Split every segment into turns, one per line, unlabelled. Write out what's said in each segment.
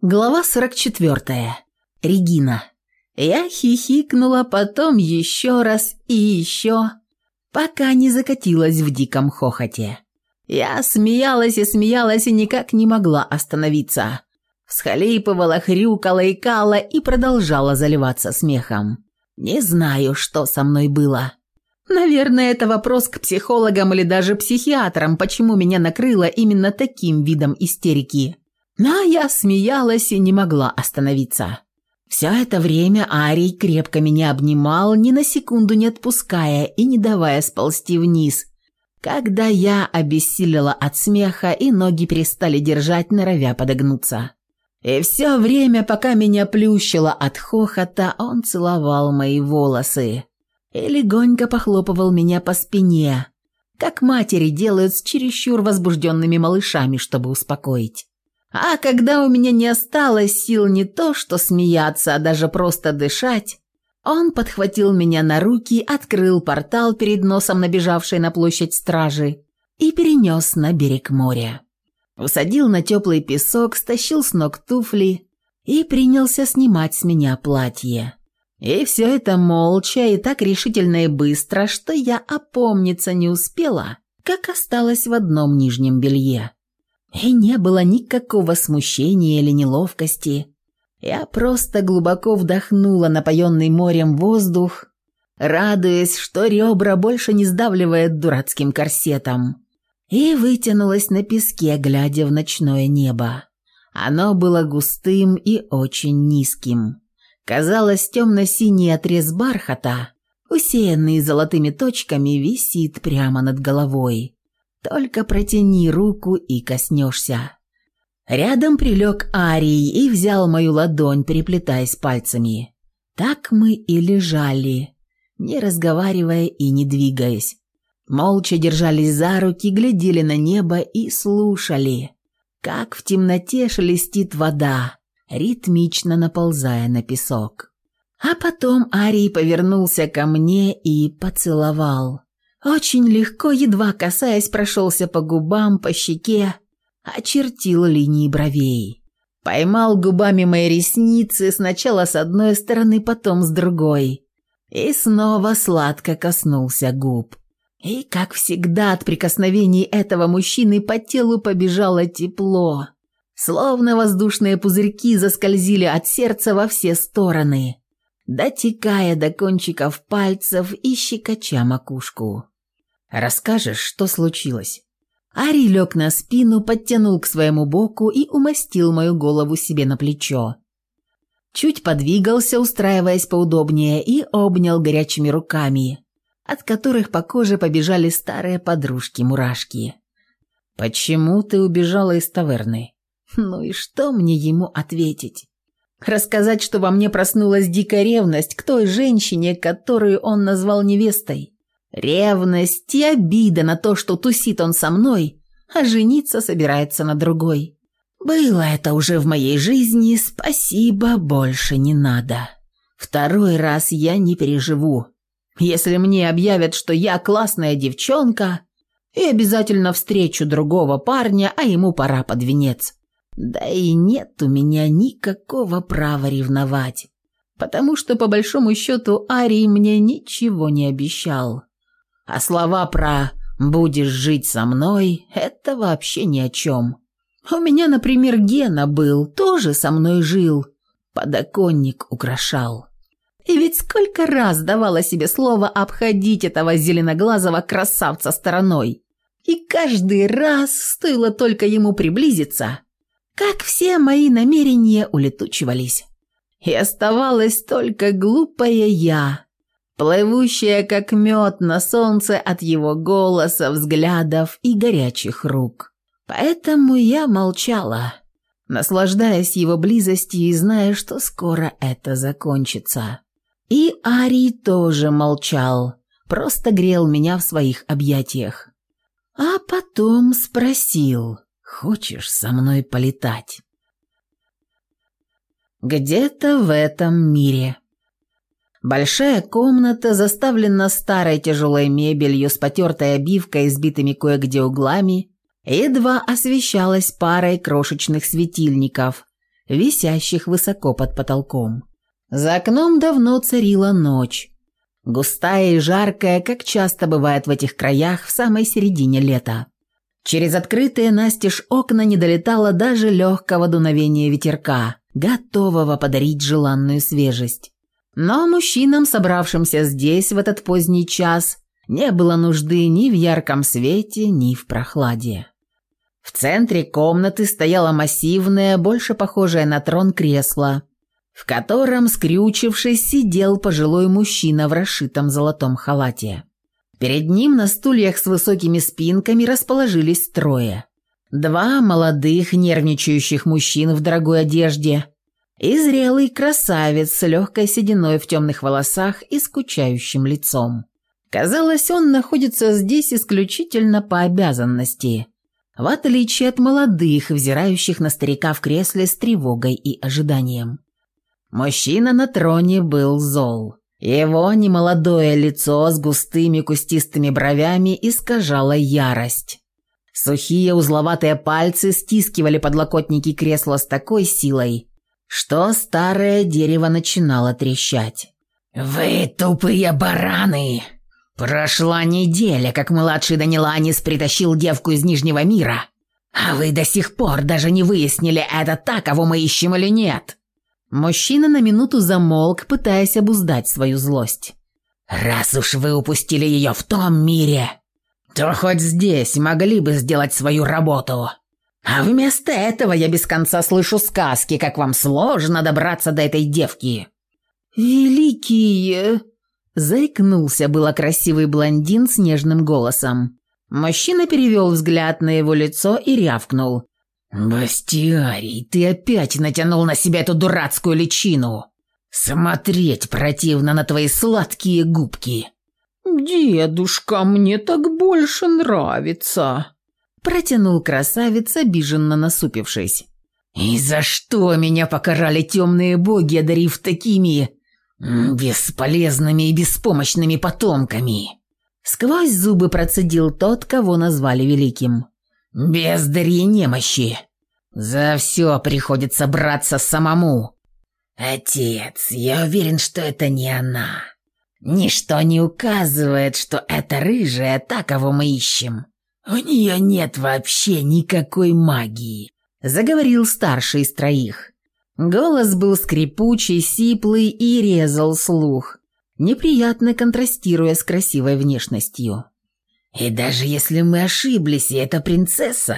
Глава 44. Регина. Я хихикнула потом еще раз и еще, пока не закатилась в диком хохоте. Я смеялась и смеялась и никак не могла остановиться. Всхлипывала, хрюкала, кала и продолжала заливаться смехом. Не знаю, что со мной было. Наверное, это вопрос к психологам или даже психиатрам, почему меня накрыло именно таким видом истерики. Но я смеялась и не могла остановиться. Все это время Арий крепко меня обнимал, ни на секунду не отпуская и не давая сползти вниз, когда я обессилела от смеха и ноги перестали держать, норовя подогнуться. И все время, пока меня плющило от хохота, он целовал мои волосы и легонько похлопывал меня по спине, как матери делают с чересчур возбужденными малышами, чтобы успокоить. А когда у меня не осталось сил не то что смеяться, а даже просто дышать, он подхватил меня на руки, открыл портал перед носом набежавшей на площадь стражи и перенес на берег моря. Усадил на теплый песок, стащил с ног туфли и принялся снимать с меня платье. И все это молча и так решительно и быстро, что я опомниться не успела, как осталась в одном нижнем белье. И не было никакого смущения или неловкости. Я просто глубоко вдохнула напоенный морем воздух, радуясь, что ребра больше не сдавливает дурацким корсетом, и вытянулась на песке, глядя в ночное небо. Оно было густым и очень низким. Казалось, темно-синий отрез бархата, усеянный золотыми точками, висит прямо над головой. Только протяни руку и коснешься». Рядом прилег Арий и взял мою ладонь, переплетаясь пальцами. Так мы и лежали, не разговаривая и не двигаясь. Молча держались за руки, глядели на небо и слушали, как в темноте шелестит вода, ритмично наползая на песок. А потом Арий повернулся ко мне и поцеловал. Очень легко, едва касаясь, прошелся по губам, по щеке, очертил линии бровей. Поймал губами мои ресницы сначала с одной стороны, потом с другой. И снова сладко коснулся губ. И, как всегда, от прикосновений этого мужчины по телу побежало тепло. Словно воздушные пузырьки заскользили от сердца во все стороны дотекая до кончиков пальцев и щекоча макушку. «Расскажешь, что случилось?» Ари лег на спину, подтянул к своему боку и умастил мою голову себе на плечо. Чуть подвигался, устраиваясь поудобнее, и обнял горячими руками, от которых по коже побежали старые подружки-мурашки. «Почему ты убежала из таверны?» «Ну и что мне ему ответить?» Рассказать, что во мне проснулась дикая ревность к той женщине, которую он назвал невестой. Ревность и обида на то, что тусит он со мной, а жениться собирается на другой. Было это уже в моей жизни, спасибо, больше не надо. Второй раз я не переживу. Если мне объявят, что я классная девчонка, и обязательно встречу другого парня, а ему пора под венец. Да и нет у меня никакого права ревновать, потому что, по большому счету, Арий мне ничего не обещал. А слова про «будешь жить со мной» — это вообще ни о чем. У меня, например, Гена был, тоже со мной жил, подоконник украшал. И ведь сколько раз давала себе слово обходить этого зеленоглазого красавца стороной. И каждый раз, стоило только ему приблизиться, как все мои намерения улетучивались. И оставалась только глупая я, плывущая как мед на солнце от его голоса, взглядов и горячих рук. Поэтому я молчала, наслаждаясь его близостью и зная, что скоро это закончится. И Ари тоже молчал, просто грел меня в своих объятиях. А потом спросил... Хочешь со мной полетать? Где-то в этом мире. Большая комната заставлена старой тяжелой мебелью с потертой обивкой и сбитыми кое-где углами, едва освещалась парой крошечных светильников, висящих высоко под потолком. За окном давно царила ночь, густая и жаркая, как часто бывает в этих краях в самой середине лета. Через открытые настежь окна не долетало даже легкого дуновения ветерка, готового подарить желанную свежесть. Но мужчинам, собравшимся здесь в этот поздний час, не было нужды ни в ярком свете, ни в прохладе. В центре комнаты стояло массивное, больше похожее на трон кресло, в котором, скрючившись, сидел пожилой мужчина в расшитом золотом халате. Перед ним на стульях с высокими спинками расположились трое. Два молодых, нервничающих мужчин в дорогой одежде и зрелый красавец с легкой сединой в темных волосах и скучающим лицом. Казалось, он находится здесь исключительно по обязанности, в отличие от молодых, взирающих на старика в кресле с тревогой и ожиданием. Мужчина на троне был зол. Его немолодое лицо с густыми кустистыми бровями искажало ярость. Сухие узловатые пальцы стискивали подлокотники кресла с такой силой, что старое дерево начинало трещать. «Вы тупые бараны! Прошла неделя, как младший Даниланис притащил девку из Нижнего мира, а вы до сих пор даже не выяснили, это та, кого мы ищем или нет!» Мужчина на минуту замолк, пытаясь обуздать свою злость. «Раз уж вы упустили ее в том мире, то хоть здесь могли бы сделать свою работу. А вместо этого я без конца слышу сказки, как вам сложно добраться до этой девки». «Великие!» – заикнулся было красивый блондин с нежным голосом. Мужчина перевел взгляд на его лицо и рявкнул. «Бастиарий, ты опять натянул на себя эту дурацкую личину! Смотреть противно на твои сладкие губки!»
«Дедушка, мне так больше нравится!»
Протянул красавец, обиженно насупившись.
«И за что меня покарали темные боги, одарив такими бесполезными и беспомощными потомками?»
Сквозь зубы процедил тот, кого назвали великим
без немощи. За все приходится браться самому. Отец, я уверен, что это не она. Ничто не указывает, что это рыжая, та, кого мы ищем. У нее нет вообще никакой магии, заговорил старший из троих.
Голос был скрипучий, сиплый и резал слух, неприятно контрастируя с красивой внешностью.
И даже если мы ошиблись, и это принцесса,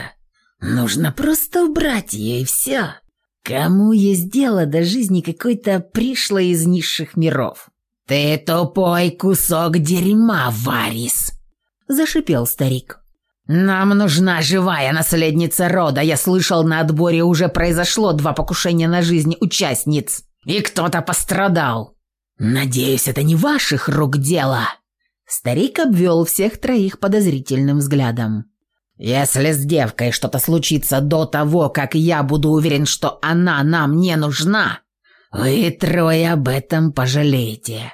нужно просто убрать ее и все. Кому есть дело до жизни какой-то пришлой из низших миров? «Ты тупой кусок дерьма, Варис!» – зашипел старик. «Нам нужна живая наследница рода. Я слышал, на отборе уже произошло два покушения на жизнь участниц, и кто-то пострадал. Надеюсь, это не ваших рук дело!»
Старик обвел всех троих подозрительным взглядом.
«Если с девкой что-то случится до того, как я буду уверен, что она нам не нужна, вы трое об этом пожалеете».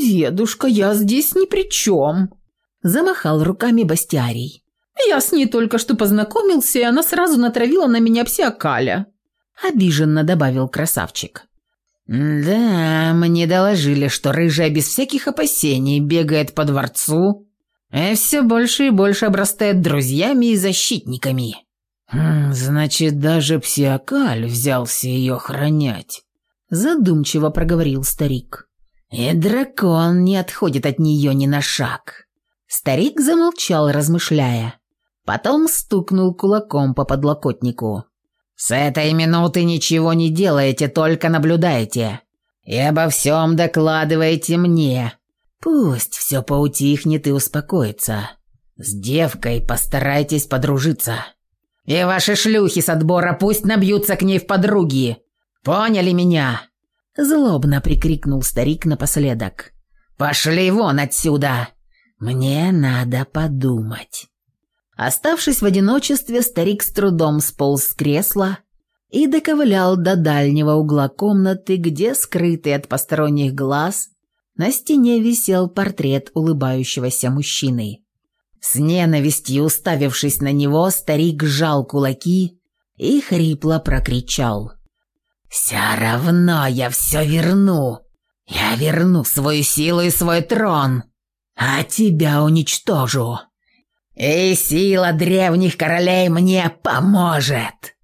«Дедушка, я здесь ни при чем», – замахал руками Бастиарий.
«Я с ней только что познакомился, и она сразу натравила на меня псиакаля», –
обиженно добавил красавчик.
«Да, мне доложили, что рыжая без всяких опасений бегает по дворцу а и все больше и больше обрастает друзьями и защитниками. Хм, значит, даже псиакаль взялся ее хранять», – задумчиво проговорил старик. «И дракон не отходит от нее ни на шаг».
Старик замолчал, размышляя. Потом стукнул кулаком по подлокотнику.
«С этой минуты ничего не делаете, только наблюдаете. И обо всем докладываете мне. Пусть все поутихнет и успокоится. С девкой постарайтесь подружиться. И ваши шлюхи с отбора пусть набьются к ней в подруги. Поняли меня?»
Злобно прикрикнул старик напоследок.
«Пошли вон отсюда! Мне надо подумать».
Оставшись в одиночестве, старик с трудом сполз с кресла и доковылял до дальнего угла комнаты, где, скрытый от посторонних глаз, на стене висел портрет улыбающегося мужчины. С ненавистью уставившись на него, старик сжал кулаки и хрипло прокричал.
«Все равно я все верну! Я верну свою силу и свой трон, а тебя уничтожу!» и сила древних королей мне поможет!»